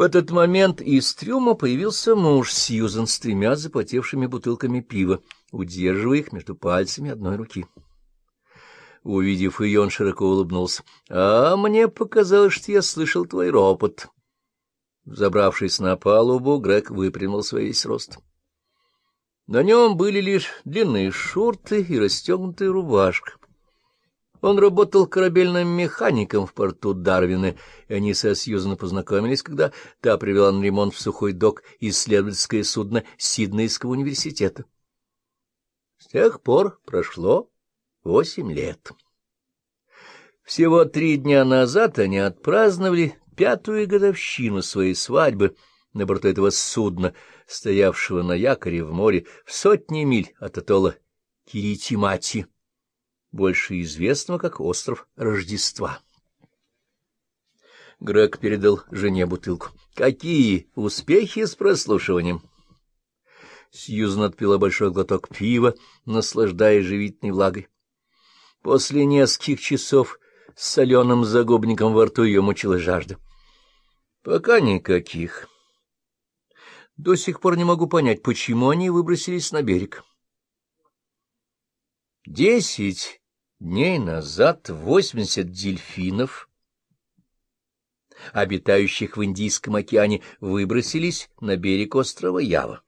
В этот момент из трюма появился муж Сьюзен с тремя запотевшими бутылками пива, удерживая их между пальцами одной руки. Увидев ее, он широко улыбнулся. — А мне показалось, что я слышал твой ропот. Забравшись на палубу, Грег выпрямился весь рост. На нем были лишь длинные шорты и расстегнутая рубашка. Он работал корабельным механиком в порту Дарвина, и они со Сьюзан познакомились, когда та привела на ремонт в сухой док исследовательское судно Сиднейского университета. С тех пор прошло восемь лет. Всего три дня назад они отпраздновали пятую годовщину своей свадьбы на борту этого судна, стоявшего на якоре в море в сотни миль от атолла Киритимати больше известного как остров Рождества. Грег передал жене бутылку. — Какие успехи с прослушиванием? Сьюзан отпила большой глоток пива, наслаждаясь живительной влагой. После нескольких часов с соленым загубником во рту ее мучила жажда. — Пока никаких. До сих пор не могу понять, почему они выбросились на берег. Десять Дней назад восемьдесят дельфинов, обитающих в Индийском океане, выбросились на берег острова Ява.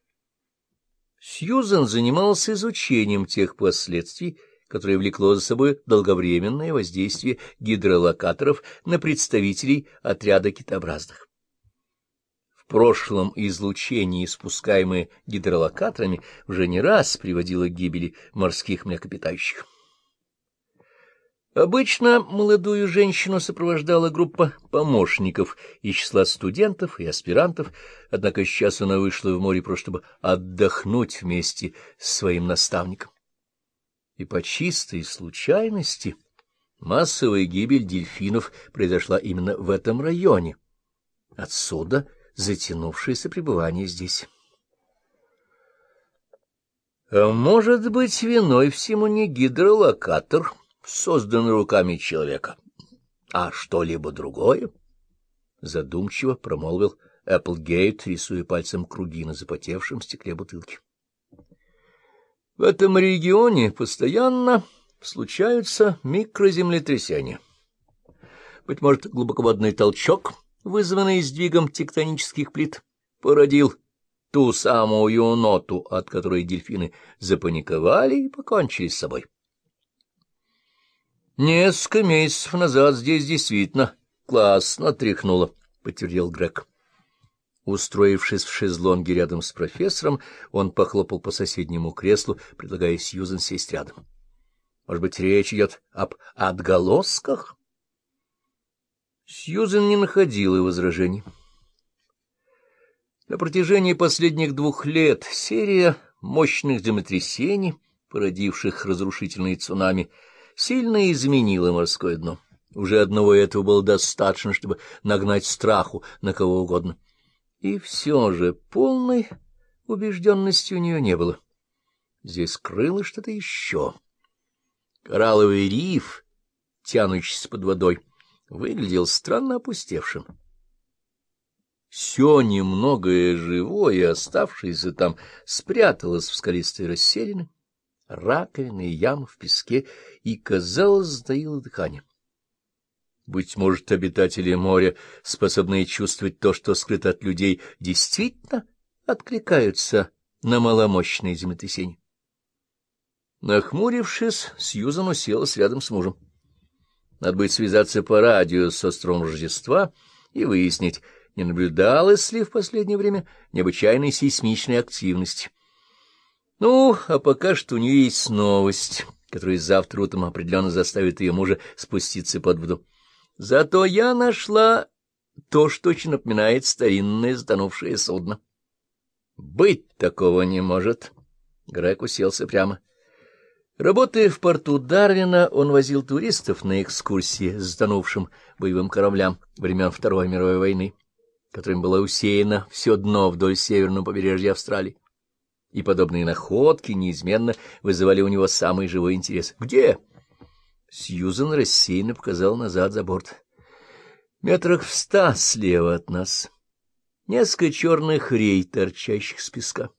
Сьюзен занимался изучением тех последствий, которые влекло за собой долговременное воздействие гидролокаторов на представителей отряда китообразных. В прошлом излучение, испускаемое гидролокаторами, уже не раз приводило к гибели морских млекопитающих. Обычно молодую женщину сопровождала группа помощников из числа студентов и аспирантов, однако сейчас она вышла в море просто чтобы отдохнуть вместе с своим наставником. И по чистой случайности массовая гибель дельфинов произошла именно в этом районе. Отсюда затянувшееся пребывание здесь. А может быть, виной всему не гидролокатор — создан руками человека. А что-либо другое? Задумчиво промолвил Эпплгейт, рисуя пальцем круги на запотевшем стекле бутылки. В этом регионе постоянно случаются микроземлетрясения. Быть может, глубоководный толчок, вызванный сдвигом тектонических плит, породил ту самую ноту, от которой дельфины запаниковали и покончили с собой. — Несколько месяцев назад здесь действительно классно тряхнуло, — подтвердил Грег. Устроившись в шезлонге рядом с профессором, он похлопал по соседнему креслу, предлагая Сьюзен сесть рядом. — Может быть, речь идет об отголосках? Сьюзен не находила возражений. На протяжении последних двух лет серия мощных землетрясений, породивших разрушительные цунами, — сильно изменило морское дно. Уже одного этого было достаточно, чтобы нагнать страху на кого угодно. И все же полной убежденности у нее не было. Здесь крыло что-то еще. Коралловый риф, тянущийся под водой, выглядел странно опустевшим. Все немногое живое, оставшееся там, спряталось в скалистой расселине, раковины и ям в песке, и, казалось, затаило дыхание. Быть может, обитатели моря, способные чувствовать то, что скрыто от людей, действительно откликаются на маломощные землетрясения. Нахмурившись, Сьюзан уселась рядом с мужем. Надо будет связаться по радио с островом Рождества и выяснить, не наблюдалось ли в последнее время необычайной сейсмичной активности. Ну, а пока что у нее есть новость, которая завтра утром определенно заставит ее мужа спуститься под воду. Зато я нашла то, что очень напоминает старинное затонувшее судно. Быть такого не может. Грег уселся прямо. Работая в порту Дарвина, он возил туристов на экскурсии с затонувшим боевым кораблям времен Второй мировой войны, которым было усеяно все дно вдоль северного побережья Австралии и подобные находки неизменно вызывали у него самый живой интерес. «Где?» Сьюзен рассеянно показал назад за борт. «Метрах в ста слева от нас». несколько черных рей, торчащих с песка.